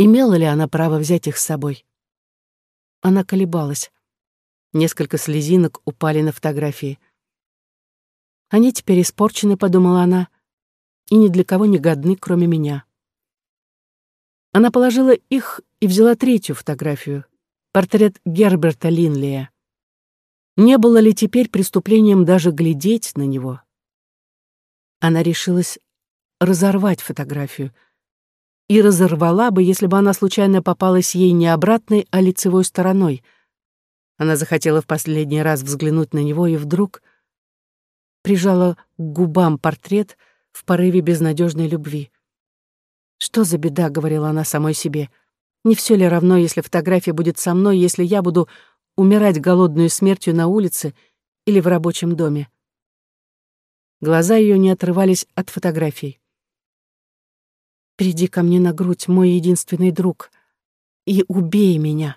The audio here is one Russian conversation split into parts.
Имела ли она право взять их с собой? Она колебалась. Несколько слезинок упали на фотографии. «Они теперь испорчены», — подумала она, — «и ни для кого не годны, кроме меня». Она положила их и взяла третью фотографию — портрет Герберта Линлия. Не было ли теперь преступлением даже глядеть на него? Она решилась разорвать фотографию. И разорвала бы, если бы она случайно попалась ей не обратной, а лицевой стороной. Она захотела в последний раз взглянуть на него и вдруг прижала к губам портрет в порыве безнадежной любви. «Что за беда?» — говорила она самой себе. «Не все ли равно, если фотография будет со мной, если я буду умирать голодную смертью на улице или в рабочем доме?» Глаза ее не отрывались от фотографий. «Приди ко мне на грудь, мой единственный друг, и убей меня».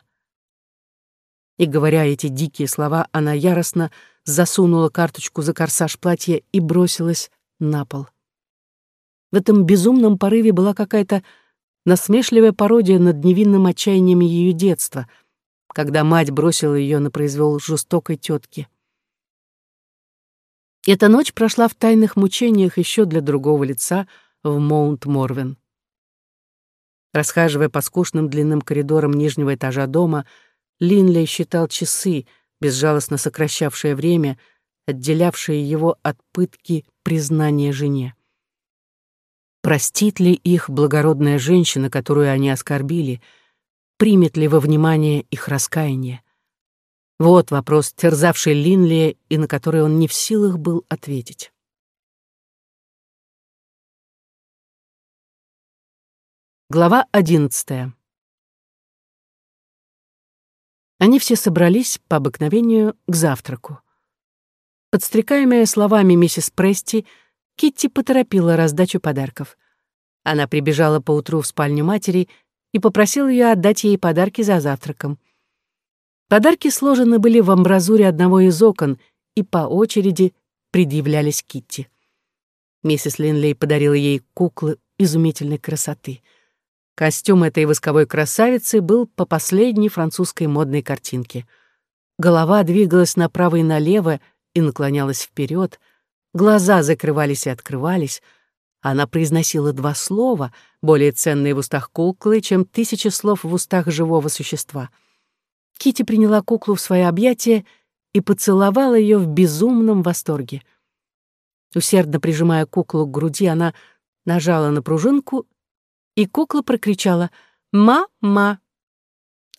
И, говоря эти дикие слова, она яростно засунула карточку за корсаж платья и бросилась на пол. В этом безумном порыве была какая-то насмешливая пародия над невинным отчаянием ее детства, когда мать бросила ее на произвол жестокой тетки. Эта ночь прошла в тайных мучениях еще для другого лица в Моунт-Морвен. Расхаживая по скучным длинным коридорам нижнего этажа дома, Линли считал часы, безжалостно сокращавшее время, отделявшее его от пытки признания жене. Простит ли их благородная женщина, которую они оскорбили, примет ли во внимание их раскаяние? Вот вопрос, терзавший Линли и на который он не в силах был ответить. Глава одиннадцатая. Они все собрались по обыкновению к завтраку. Подстрекаемая словами миссис Прести, Китти поторопила раздачу подарков. Она прибежала поутру в спальню матери и попросила ее отдать ей подарки за завтраком — Подарки сложены были в амбразуре одного из окон и по очереди предъявлялись Китти. Миссис Линлей подарила ей куклы изумительной красоты. Костюм этой восковой красавицы был по последней французской модной картинке. Голова двигалась направо и налево и наклонялась вперед, глаза закрывались и открывались. Она произносила два слова, более ценные в устах куклы, чем тысячи слов в устах живого существа — Кити приняла куклу в свои объятия и поцеловала ее в безумном восторге. Усердно прижимая куклу к груди, она нажала на пружинку, и кукла прокричала «Ма-ма»,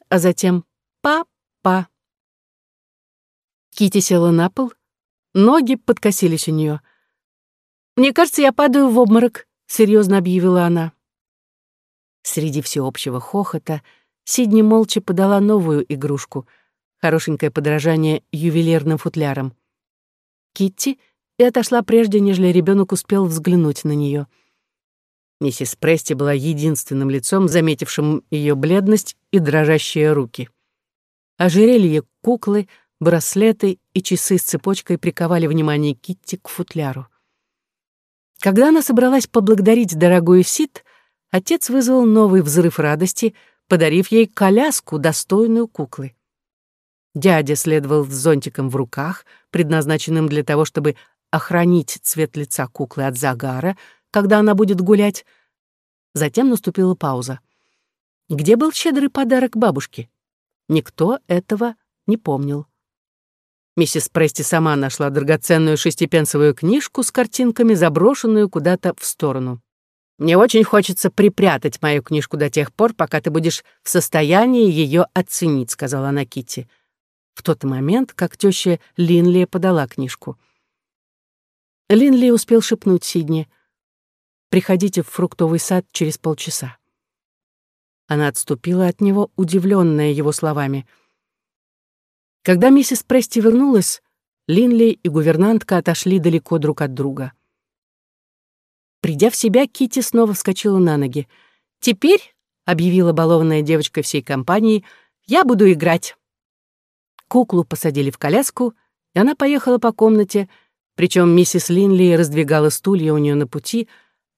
а затем «Па-па». Кити села на пол, ноги подкосились у нее. «Мне кажется, я падаю в обморок», — серьезно объявила она. Среди всеобщего хохота — Сидни молча подала новую игрушку, хорошенькое подражание ювелирным футлярам. Китти и отошла прежде, нежели ребенок успел взглянуть на нее. Миссис Прести была единственным лицом, заметившим ее бледность и дрожащие руки. Ожерелье куклы, браслеты и часы с цепочкой приковали внимание Китти к футляру. Когда она собралась поблагодарить дорогую Сид, отец вызвал новый взрыв радости — подарив ей коляску, достойную куклы. Дядя следовал с зонтиком в руках, предназначенным для того, чтобы охранить цвет лица куклы от загара, когда она будет гулять. Затем наступила пауза. Где был щедрый подарок бабушке? Никто этого не помнил. Миссис Прести сама нашла драгоценную шестипенсовую книжку с картинками, заброшенную куда-то в сторону. Мне очень хочется припрятать мою книжку до тех пор, пока ты будешь в состоянии ее оценить», — сказала она Китти. В тот момент, как теща Линли подала книжку. Линли успел шепнуть Сидни. «Приходите в фруктовый сад через полчаса». Она отступила от него, удивленная его словами. Когда миссис Прести вернулась, Линли и гувернантка отошли далеко друг от друга. Придя в себя, Кити снова вскочила на ноги. «Теперь», — объявила балованная девочка всей компании, — «я буду играть». Куклу посадили в коляску, и она поехала по комнате, причем миссис Линли раздвигала стулья у нее на пути,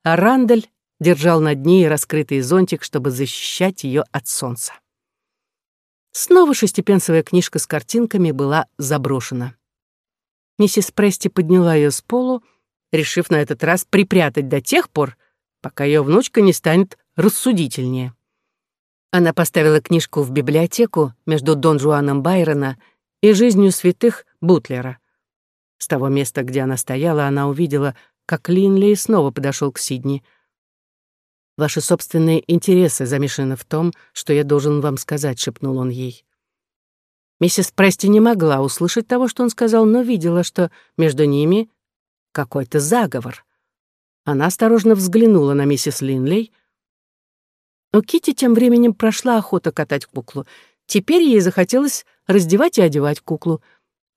а Рандаль держал над ней раскрытый зонтик, чтобы защищать ее от солнца. Снова шестипенсовая книжка с картинками была заброшена. Миссис Прести подняла ее с полу, решив на этот раз припрятать до тех пор, пока ее внучка не станет рассудительнее. Она поставила книжку в библиотеку между Дон Жуаном Байрона и «Жизнью святых» Бутлера. С того места, где она стояла, она увидела, как Линли снова подошел к Сидни. «Ваши собственные интересы замешаны в том, что я должен вам сказать», — шепнул он ей. Миссис Прести не могла услышать того, что он сказал, но видела, что между ними какой-то заговор. Она осторожно взглянула на миссис Линлей. У Кити тем временем прошла охота катать куклу. Теперь ей захотелось раздевать и одевать куклу.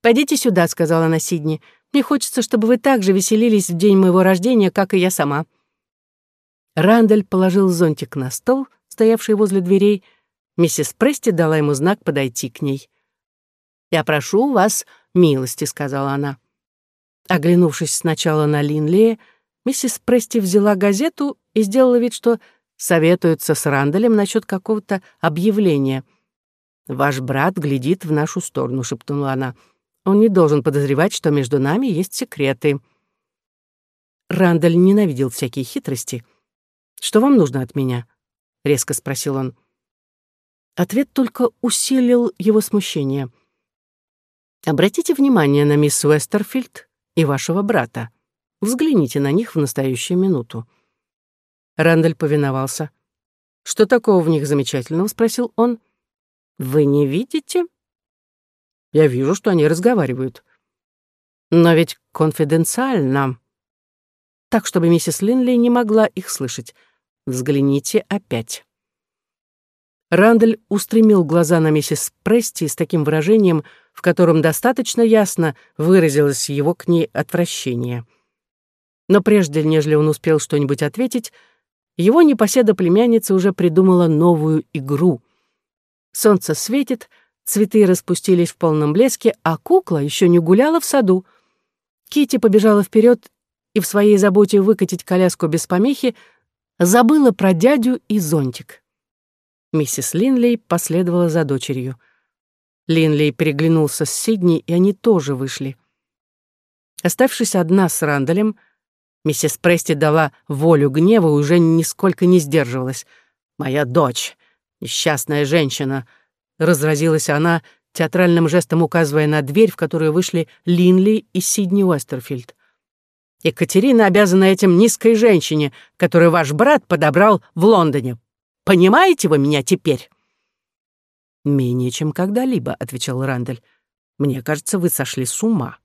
«Пойдите сюда», — сказала она Сидни. «Мне хочется, чтобы вы так же веселились в день моего рождения, как и я сама». Рандаль положил зонтик на стол, стоявший возле дверей. Миссис Прести дала ему знак подойти к ней. «Я прошу вас милости», — сказала она. Оглянувшись сначала на Линлея, миссис Прести взяла газету и сделала вид, что советуется с Рандалем насчет какого-то объявления. «Ваш брат глядит в нашу сторону», — шепнула она. «Он не должен подозревать, что между нами есть секреты». Рандаль ненавидел всякие хитрости. «Что вам нужно от меня?» — резко спросил он. Ответ только усилил его смущение — Обратите внимание на мисс Уэстерфилд и вашего брата. Взгляните на них в настоящую минуту». Рэндаль повиновался. «Что такого в них замечательного?» — спросил он. «Вы не видите?» «Я вижу, что они разговаривают». «Но ведь конфиденциально». Так, чтобы миссис Линли не могла их слышать. «Взгляните опять». Рандаль устремил глаза на миссис Прести с таким выражением, в котором достаточно ясно выразилось его к ней отвращение. Но прежде, нежели он успел что-нибудь ответить, его непоседа племянница уже придумала новую игру. Солнце светит, цветы распустились в полном блеске, а кукла еще не гуляла в саду. Кити побежала вперед и в своей заботе выкатить коляску без помехи забыла про дядю и зонтик. Миссис Линлей последовала за дочерью. Линлей переглянулся с Сидни, и они тоже вышли. Оставшись одна с Рандалем, миссис Прести дала волю гневу и уже нисколько не сдерживалась. «Моя дочь, несчастная женщина», — разразилась она, театральным жестом указывая на дверь, в которую вышли Линли и Сидни Уэстерфилд. «Екатерина обязана этим низкой женщине, которую ваш брат подобрал в Лондоне. Понимаете вы меня теперь?» «Менее чем когда-либо», — отвечал Рандаль. «Мне кажется, вы сошли с ума».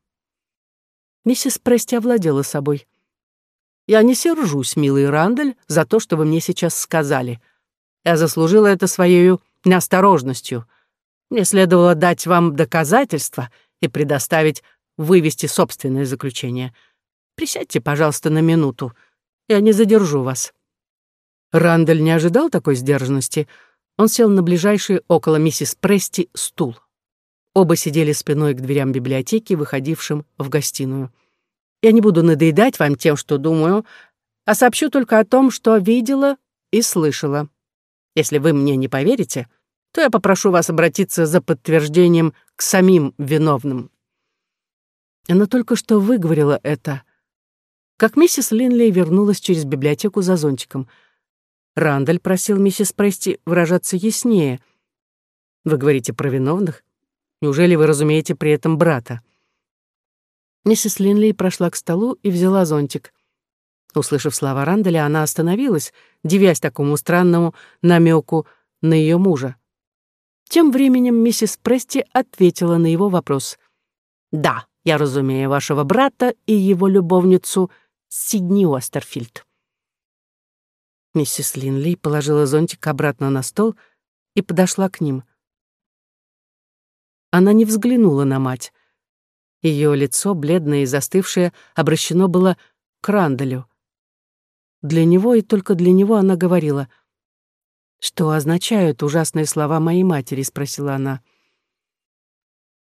Миссис Прести овладела собой. «Я не сержусь, милый Рандаль, за то, что вы мне сейчас сказали. Я заслужила это своей неосторожностью. Мне следовало дать вам доказательства и предоставить вывести собственное заключение. Присядьте, пожалуйста, на минуту. Я не задержу вас». Рандаль не ожидал такой сдержанности. Он сел на ближайший около миссис Прести стул. Оба сидели спиной к дверям библиотеки, выходившим в гостиную. «Я не буду надоедать вам тем, что думаю, а сообщу только о том, что видела и слышала. Если вы мне не поверите, то я попрошу вас обратиться за подтверждением к самим виновным». Она только что выговорила это, как миссис Линлей вернулась через библиотеку за зонтиком — Рандаль просил миссис Прести выражаться яснее. Вы говорите про виновных? Неужели вы разумеете при этом брата? Миссис Линли прошла к столу и взяла зонтик. Услышав слова Рандаля, она остановилась, дивясь такому странному намеку на ее мужа. Тем временем миссис Прести ответила на его вопрос. «Да, я разумею вашего брата и его любовницу Сидни Уэстерфилд». Миссис Линли положила зонтик обратно на стол и подошла к ним. Она не взглянула на мать. Ее лицо, бледное и застывшее, обращено было к Рандалю. Для него и только для него она говорила. «Что означают ужасные слова моей матери?» — спросила она.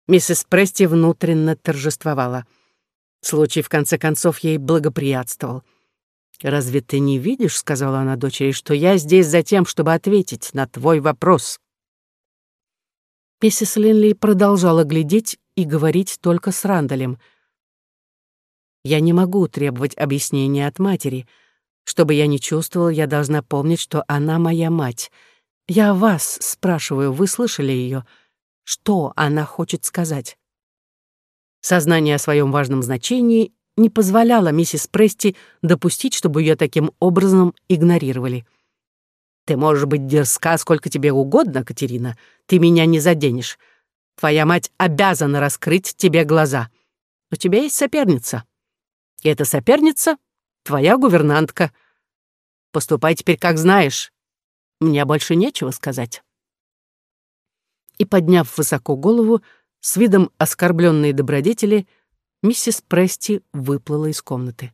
Миссис Прести внутренно торжествовала. Случай, в конце концов, ей благоприятствовал — «Разве ты не видишь, — сказала она дочери, — что я здесь за тем, чтобы ответить на твой вопрос?» Миссис Линли продолжала глядеть и говорить только с Рандалем. «Я не могу требовать объяснения от матери. Что бы я ни чувствовал, я должна помнить, что она моя мать. Я вас спрашиваю, вы слышали ее? Что она хочет сказать?» Сознание о своем важном значении не позволяло миссис Прести допустить, чтобы ее таким образом игнорировали. «Ты можешь быть дерзка сколько тебе угодно, Катерина, ты меня не заденешь. Твоя мать обязана раскрыть тебе глаза. У тебя есть соперница. И эта соперница — твоя гувернантка. Поступай теперь как знаешь. Мне больше нечего сказать». И, подняв высоко голову, с видом оскорбленной добродетели, миссис Прести выплыла из комнаты.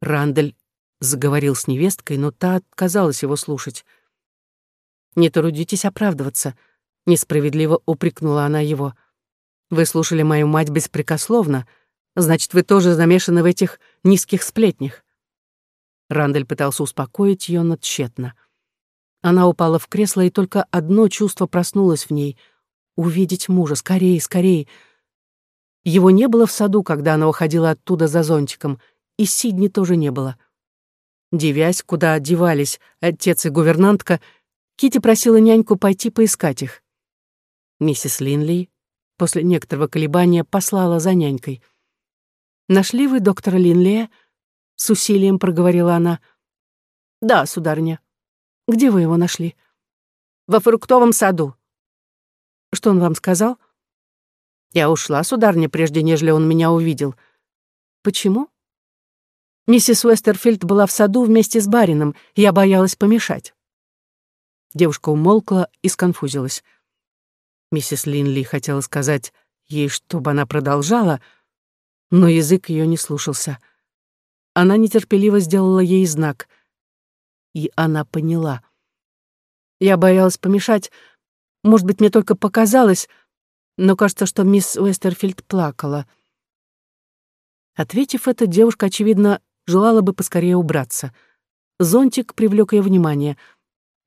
Рандаль заговорил с невесткой, но та отказалась его слушать. «Не трудитесь оправдываться», — несправедливо упрекнула она его. «Вы слушали мою мать беспрекословно, значит, вы тоже замешаны в этих низких сплетнях». Рандаль пытался успокоить ее, но тщетно. Она упала в кресло, и только одно чувство проснулось в ней — увидеть мужа. Скорее, скорее. Его не было в саду, когда она уходила оттуда за зонтиком, и Сидни тоже не было. Девясь, куда девались отец и гувернантка, Кити просила няньку пойти поискать их. Миссис Линли после некоторого колебания послала за нянькой. «Нашли вы доктора Линлия?» — с усилием проговорила она. «Да, сударыня». «Где вы его нашли?» «Во фруктовом саду». «Что он вам сказал?» Я ушла, сударня, прежде нежели он меня увидел. Почему? Миссис Уэстерфилд была в саду вместе с барином, я боялась помешать. Девушка умолкла и сконфузилась. Миссис Линли хотела сказать ей, чтобы она продолжала, но язык ее не слушался. Она нетерпеливо сделала ей знак, и она поняла. Я боялась помешать. Может быть, мне только показалось, но кажется, что мисс Уэстерфилд плакала. Ответив это, девушка, очевидно, желала бы поскорее убраться. Зонтик привлек ее внимание.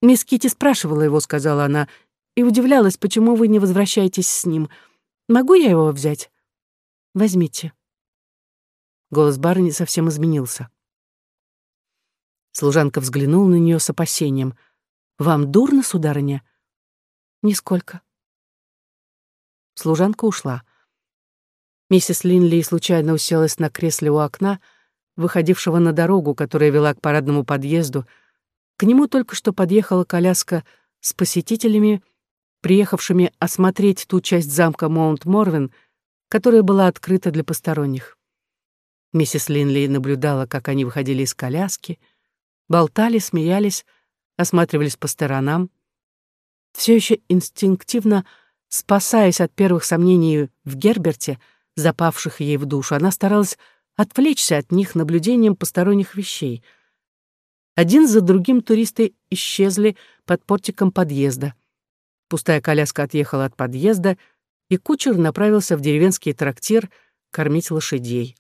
«Мисс Кити спрашивала его», — сказала она, «и удивлялась, почему вы не возвращаетесь с ним. Могу я его взять?» «Возьмите». Голос барыни совсем изменился. Служанка взглянула на нее с опасением. «Вам дурно, сударыня?» «Нисколько». Служанка ушла. Миссис Линли случайно уселась на кресле у окна, выходившего на дорогу, которая вела к парадному подъезду. К нему только что подъехала коляска с посетителями, приехавшими осмотреть ту часть замка Маунт-Морвин, которая была открыта для посторонних. Миссис Линли наблюдала, как они выходили из коляски, болтали, смеялись, осматривались по сторонам. Все еще инстинктивно Спасаясь от первых сомнений в Герберте, запавших ей в душу, она старалась отвлечься от них наблюдением посторонних вещей. Один за другим туристы исчезли под портиком подъезда. Пустая коляска отъехала от подъезда, и кучер направился в деревенский трактир кормить лошадей.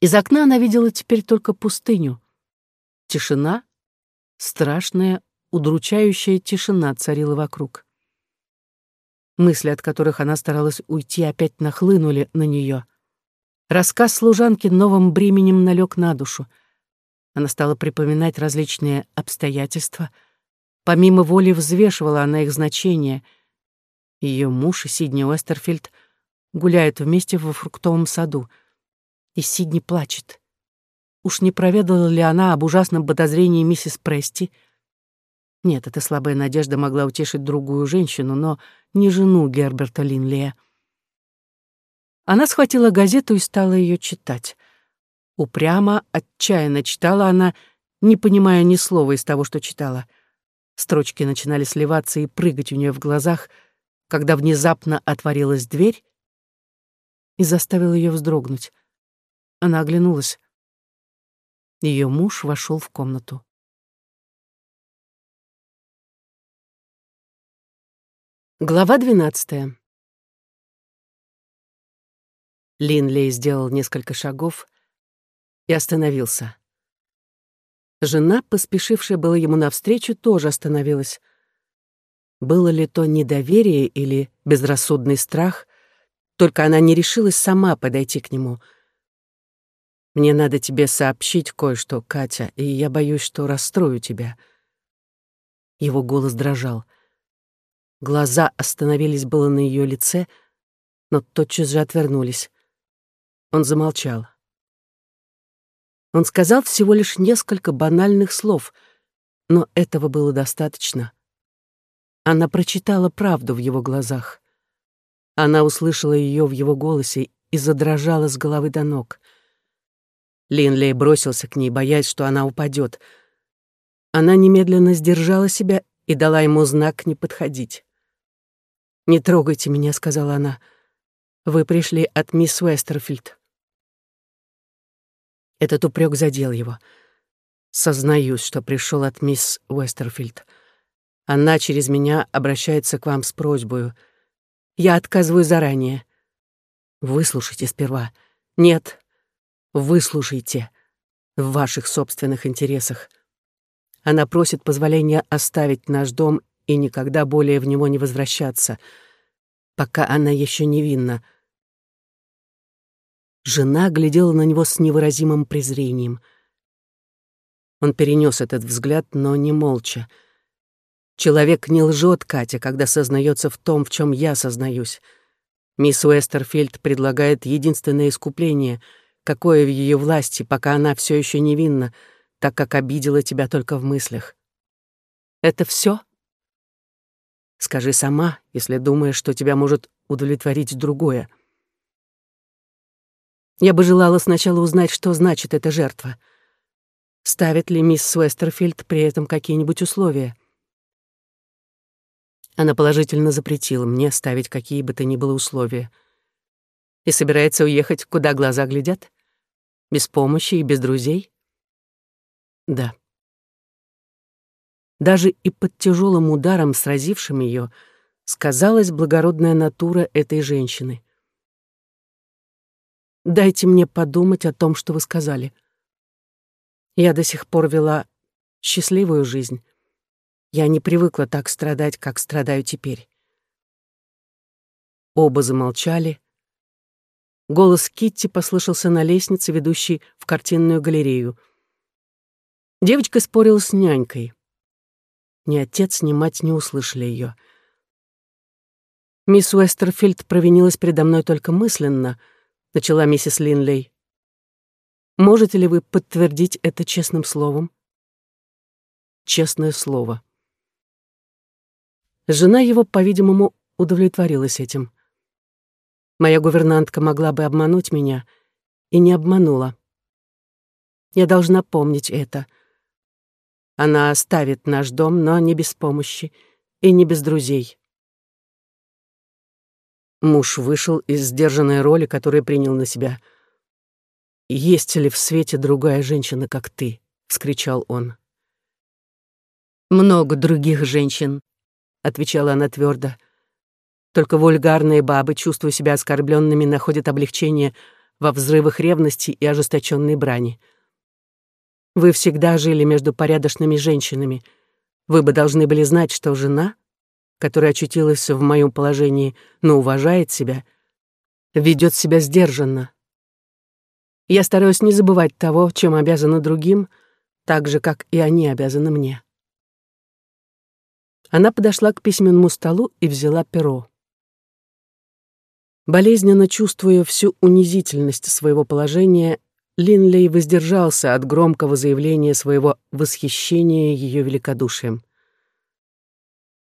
Из окна она видела теперь только пустыню. Тишина, страшная, удручающая тишина царила вокруг. Мысли, от которых она старалась уйти, опять нахлынули на нее. Рассказ служанки новым бременем налег на душу. Она стала припоминать различные обстоятельства. Помимо воли взвешивала она их значение. Ее муж и Сидни Уэстерфилд гуляют вместе во фруктовом саду. И Сидни плачет. Уж не проведала ли она об ужасном подозрении миссис Прести — нет, эта слабая надежда могла утешить другую женщину, но не жену Герберта Линлия. Она схватила газету и стала ее читать. Упрямо, отчаянно читала она, не понимая ни слова из того, что читала. Строчки начинали сливаться и прыгать у нее в глазах, когда внезапно отворилась дверь и заставила ее вздрогнуть. Она оглянулась. Ее муж вошел в комнату. Глава двенадцатая. Линлей сделал несколько шагов, и остановился. Жена, поспешившая была ему навстречу, тоже остановилась. Было ли то недоверие или безрассудный страх, только она не решилась сама подойти к нему. «Мне надо тебе сообщить кое-что, Катя, и я боюсь, что расстрою тебя». Его голос дрожал. Глаза остановились было на ее лице, но тотчас же отвернулись. Он замолчал. Он сказал всего лишь несколько банальных слов, но этого было достаточно. Она прочитала правду в его глазах. Она услышала ее в его голосе и задрожала с головы до ног. Линлей бросился к ней, боясь, что она упадет. Она немедленно сдержала себя и дала ему знак не подходить. «Не трогайте меня», — сказала она. «Вы пришли от мисс Уэстерфилд». Этот упрек задел его. Сознаюсь, что пришел от мисс Уэстерфилд. Она через меня обращается к вам с просьбой. Я отказываю заранее. Выслушайте сперва. Нет, выслушайте. В ваших собственных интересах. Она просит позволения оставить наш дом и никогда более в него не возвращаться, пока она еще невинна. Жена глядела на него с невыразимым презрением. Он перенес этот взгляд, но не молча. Человек не лжет, Катя, когда сознается в том, в чем я сознаюсь. Мисс Уэстерфилд предлагает единственное искупление, какое в ее власти, пока она все еще невинна, так как обидела тебя только в мыслях. Это все? Скажи сама, если думаешь, что тебя может удовлетворить другое. Я бы желала сначала узнать, что значит эта жертва. Ставит ли мисс Уэстерфилд при этом какие-нибудь условия? Она положительно запретила мне ставить какие бы то ни было условия. И собирается уехать, куда глаза глядят? Без помощи и без друзей? Да. Даже и под тяжелым ударом, сразившим ее, сказалась благородная натура этой женщины. Дайте мне подумать о том, что вы сказали. Я до сих пор вела счастливую жизнь. Я не привыкла так страдать, как страдаю теперь. Оба замолчали. Голос Китти послышался на лестнице, ведущей в картинную галерею. Девочка спорила с нянькой. Ни отец, ни мать не услышали ее. Мисс Уэстерфилд провинилась передо мной только мысленно — начала миссис Линлей. Можете ли вы подтвердить это честным словом? Честное слово. Жена его, по-видимому, удовлетворилась этим. Моя гувернантка могла бы обмануть меня и не обманула. Я должна помнить это. Она оставит наш дом, но не без помощи и не без друзей. Муж вышел из сдержанной роли, которую принял на себя. «Есть ли в свете другая женщина, как ты?» — вскричал он. «Много других женщин», — отвечала она твердо. «Только вульгарные бабы, чувствуя себя оскорбленными, находят облегчение во взрывах ревности и ожесточенной брани. Вы всегда жили между порядочными женщинами. Вы бы должны были знать, что жена которая очутилась в моем положении, но уважает себя, ведет себя сдержанно. Я стараюсь не забывать того, чем обязана другим, так же, как и они обязаны мне. Она подошла к письменному столу и взяла перо. Болезненно чувствуя всю унизительность своего положения, Линлей воздержался от громкого заявления своего восхищения ее великодушием.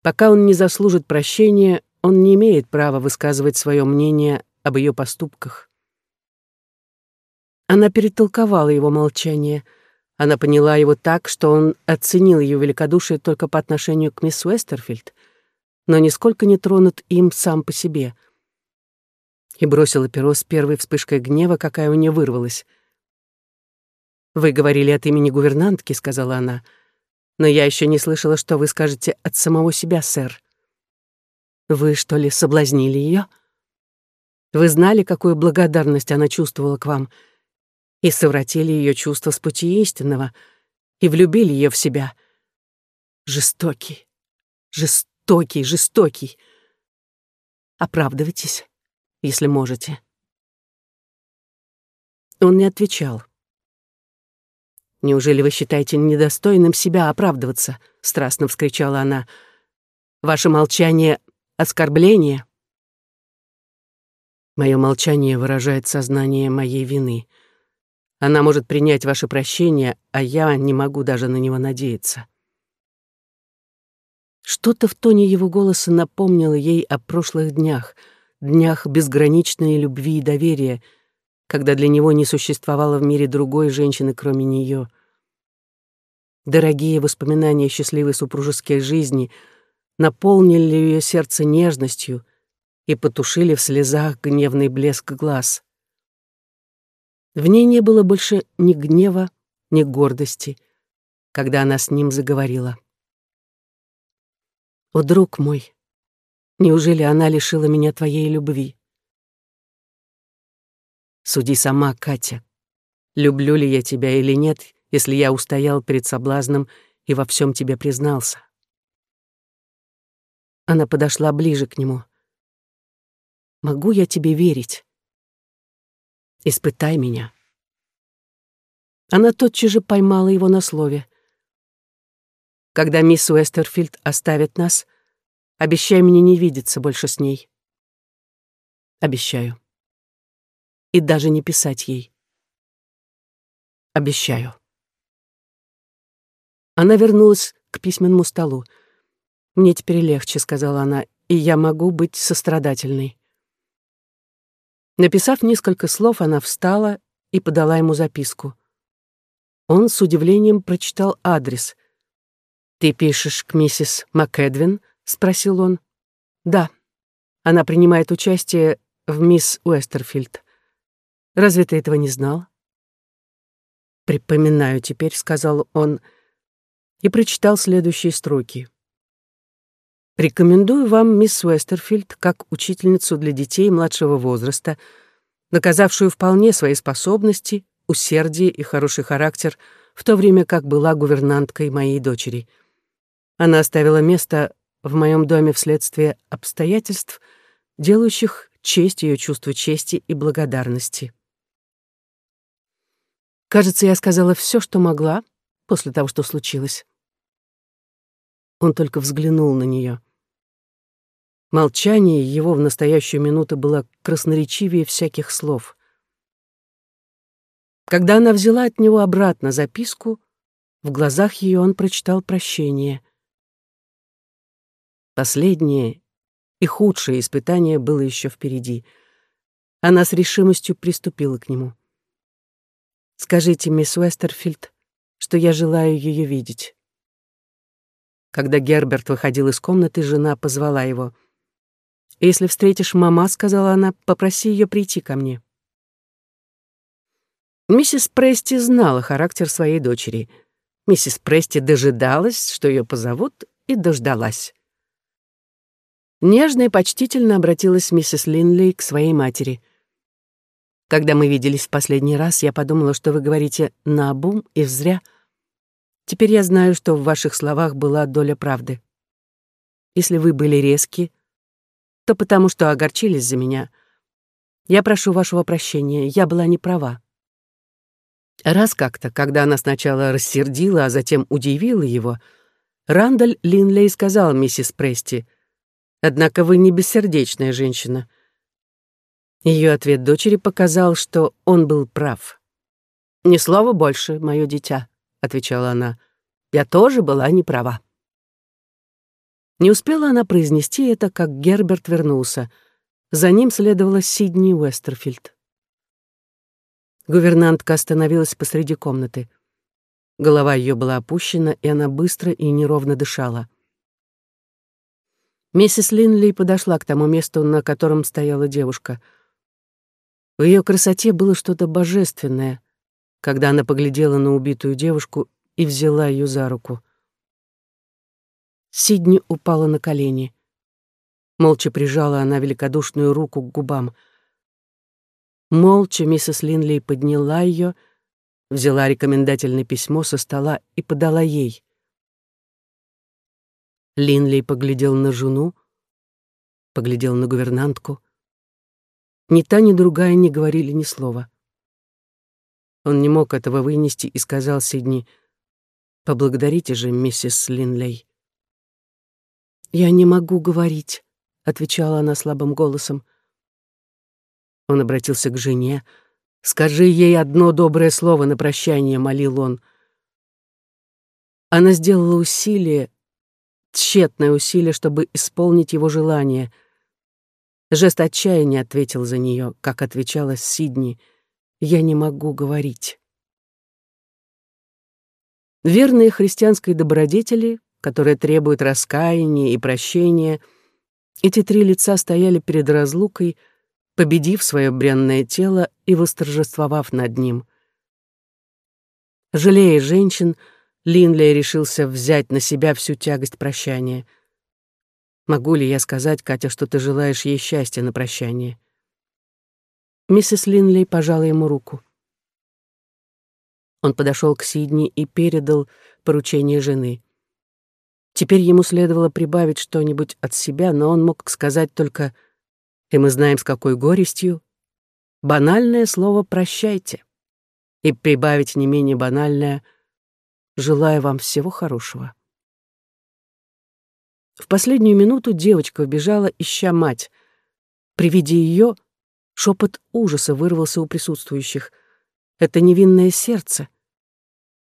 Пока он не заслужит прощения, он не имеет права высказывать свое мнение об ее поступках. Она перетолковала его молчание. Она поняла его так, что он оценил ее великодушие только по отношению к мисс Уэстерфилд, но нисколько не тронут им сам по себе. И бросила перо с первой вспышкой гнева, какая у нее вырвалась. «Вы говорили от имени гувернантки», — сказала она, — но я еще не слышала, что вы скажете от самого себя, сэр. Вы, что ли, соблазнили ее? Вы знали, какую благодарность она чувствовала к вам, и совратили ее чувства с пути истинного, и влюбили ее в себя. Жестокий, жестокий, жестокий. Оправдывайтесь, если можете. Он не отвечал. «Неужели вы считаете недостойным себя оправдываться?» — страстно вскричала она. «Ваше молчание — оскорбление». Мое молчание выражает сознание моей вины. Она может принять ваше прощение, а я не могу даже на него надеяться. Что-то в тоне его голоса напомнило ей о прошлых днях, днях безграничной любви и доверия, когда для него не существовало в мире другой женщины, кроме нее. Дорогие воспоминания счастливой супружеской жизни наполнили ее сердце нежностью — и потушили в слезах гневный блеск глаз. В ней не было больше ни гнева, ни гордости, когда она с ним заговорила. «О, друг мой, неужели она лишила меня твоей любви?» Суди сама, Катя. Люблю ли я тебя или нет, если я устоял перед соблазном и во всем тебе признался? Она подошла ближе к нему. Могу я тебе верить? Испытай меня. Она тотчас же поймала его на слове. Когда мисс Уэстерфилд оставит нас, обещай мне не видеться больше с ней. Обещаю. И даже не писать ей. Обещаю. Она вернулась к письменному столу. «Мне теперь легче», — сказала она, — «и я могу быть сострадательной». Написав несколько слов, она встала и подала ему записку. Он с удивлением прочитал адрес. «Ты пишешь к миссис МакЭдвин?» — спросил он. «Да. Она принимает участие в мисс Уэстерфилд. Разве ты этого не знал?» «Припоминаю теперь», — сказал он, и прочитал следующие строки. Рекомендую вам мисс Уэстерфилд как учительницу для детей младшего возраста, доказавшую вполне свои способности, усердие и хороший характер, в то время как была гувернанткой моей дочери. Она оставила место в моем доме вследствие обстоятельств, делающих честь ее чувству чести и благодарности. Кажется, я сказала все, что могла после того, что случилось. Он только взглянул на нее. Молчание его в настоящую минуту было красноречивее всяких слов. Когда она взяла от него обратно записку, в глазах ее он прочитал прощение. Последнее и худшее испытание было еще впереди. Она с решимостью приступила к нему. «Скажите, мисс Уэстерфилд, что я желаю ее видеть». Когда Герберт выходил из комнаты, жена позвала его — «Если встретишь мама, — сказала она, — попроси ее прийти ко мне». Миссис Прести знала характер своей дочери. Миссис Прести дожидалась, что ее позовут, и дождалась. Нежно и почтительно обратилась миссис Линлей к своей матери. «Когда мы виделись в последний раз, я подумала, что вы говорите наобум и взря. Теперь я знаю, что в ваших словах была доля правды. Если вы были резки, то потому, что огорчились за меня. Я прошу вашего прощения, я была не права. Раз как-то, когда она сначала рассердила, а затем удивила его, Рандаль Линлей сказал миссис Прести, «Однако вы не бессердечная женщина». Ее ответ дочери показал, что он был прав. «Ни слова больше, мое дитя», — отвечала она. «Я тоже была не права». Не успела она произнести это, как Герберт вернулся. За ним следовала Сидни Уэстерфилд. Гувернантка остановилась посреди комнаты. Голова ее была опущена, и она быстро и неровно дышала. Миссис Линли подошла к тому месту, на котором стояла девушка. В ее красоте было что-то божественное, когда она поглядела на убитую девушку и взяла ее за руку. Сидни упала на колени. Молча прижала она великодушную руку к губам. Молча миссис Линли подняла ее, взяла рекомендательное письмо со стола и подала ей. Линлей поглядел на жену, поглядел на гувернантку. Ни та, ни другая не говорили ни слова. Он не мог этого вынести и сказал Сидни, «Поблагодарите же, миссис Линлей». «Я не могу говорить», — отвечала она слабым голосом. Он обратился к жене. «Скажи ей одно доброе слово на прощание», — молил он. Она сделала усилие, тщетное усилие, чтобы исполнить его желание. Жест отчаяния ответил за нее, как отвечала Сидни. «Я не могу говорить». Верные христианской добродетели, которые требуют раскаяния и прощения, эти три лица стояли перед разлукой, победив свое бренное тело и восторжествовав над ним. Жалея женщин, Линли решился взять на себя всю тягость прощания. Могу ли я сказать, Катя, что ты желаешь ей счастья на прощание? Миссис Линли пожала ему руку. Он подошел к Сидни и передал поручение жены. Теперь ему следовало прибавить что-нибудь от себя, но он мог сказать только «И мы знаем, с какой горестью» банальное слово «прощайте» и прибавить не менее банальное — Желаю вам всего хорошего. В последнюю минуту девочка убежала, ища мать. При виде ее шепот ужаса вырвался у присутствующих. Это невинное сердце.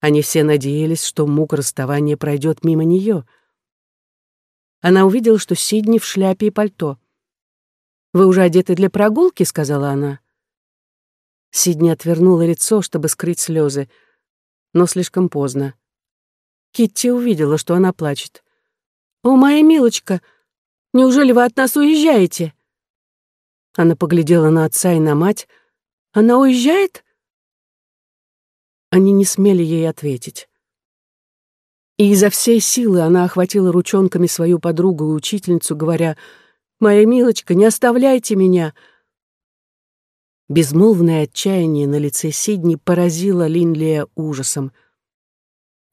Они все надеялись, что мука расставания пройдет мимо нее. Она увидела, что Сидни в шляпе и пальто. «Вы уже одеты для прогулки?» — сказала она. Сидни отвернула лицо, чтобы скрыть слезы но слишком поздно. Китти увидела, что она плачет. «О, моя милочка, неужели вы от нас уезжаете?» Она поглядела на отца и на мать. «Она уезжает?» Они не смели ей ответить. И изо всей силы она охватила ручонками свою подругу и учительницу, говоря, «Моя милочка, не оставляйте меня!» Безмолвное отчаяние на лице Сидни поразило Линлия ужасом.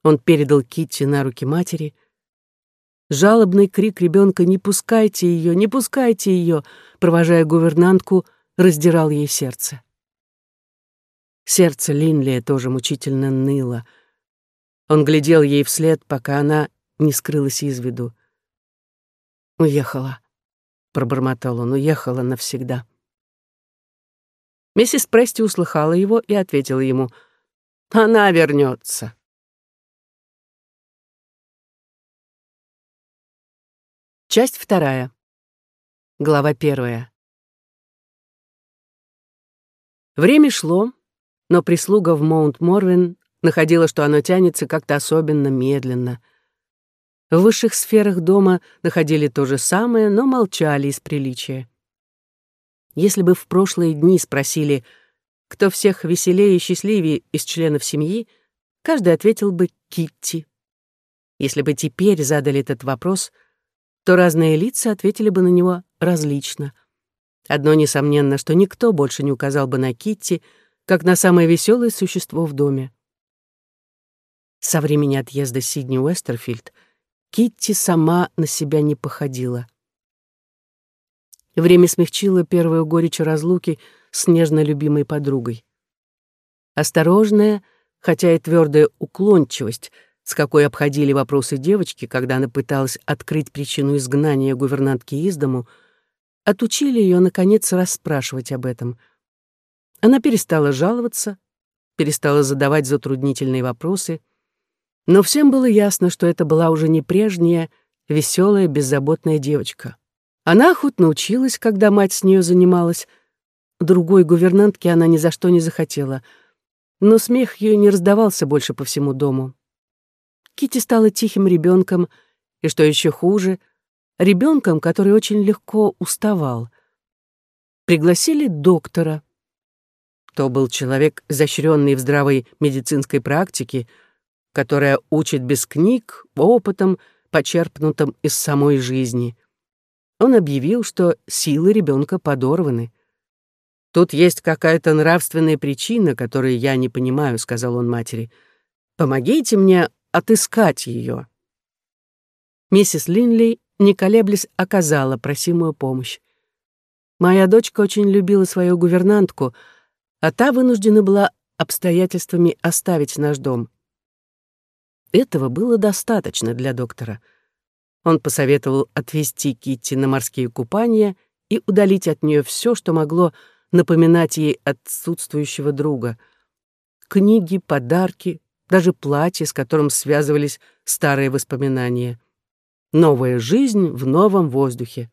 Он передал Китти на руки матери. Жалобный крик ребенка «Не пускайте ее! Не пускайте ее!» провожая гувернантку, раздирал ей сердце. Сердце Линлия тоже мучительно ныло. Он глядел ей вслед, пока она не скрылась из виду. «Уехала», — пробормотал он, — «уехала навсегда». Миссис Прести услыхала его и ответила ему, «Она вернется». Часть вторая. Глава первая. Время шло, но прислуга в Маунт-Морвин находила, что оно тянется как-то особенно медленно. В высших сферах дома находили то же самое, но молчали из приличия. Если бы в прошлые дни спросили, кто всех веселее и счастливее из членов семьи, каждый ответил бы Китти. Если бы теперь задали этот вопрос, то разные лица ответили бы на него различно. Одно несомненно, что никто больше не указал бы на Китти, как на самое веселое существо в доме. Со времени отъезда Сидни Уэстерфилд Китти сама на себя не походила. Время смягчило первую горечь разлуки с нежно любимой подругой. Осторожная, хотя и твердая уклончивость, с какой обходили вопросы девочки, когда она пыталась открыть причину изгнания гувернантки из дому, отучили ее, наконец, расспрашивать об этом. Она перестала жаловаться, перестала задавать затруднительные вопросы, но всем было ясно, что это была уже не прежняя, веселая, беззаботная девочка. Она охотно училась, когда мать с нее занималась. Другой гувернантки она ни за что не захотела. Но смех ее не раздавался больше по всему дому. Кити стала тихим ребенком, и, что еще хуже, ребенком, который очень легко уставал. Пригласили доктора. То был человек, изощренный в здравой медицинской практике, которая учит без книг, опытом, почерпнутым из самой жизни — он объявил, что силы ребенка подорваны. «Тут есть какая-то нравственная причина, которую я не понимаю», — сказал он матери. «Помогите мне отыскать ее». Миссис Линли, не колеблясь, оказала просимую помощь. Моя дочка очень любила свою гувернантку, а та вынуждена была обстоятельствами оставить наш дом. Этого было достаточно для доктора. Он посоветовал отвезти Китти на морские купания и удалить от нее все, что могло напоминать ей отсутствующего друга. Книги, подарки, даже платье, с которым связывались старые воспоминания. Новая жизнь в новом воздухе.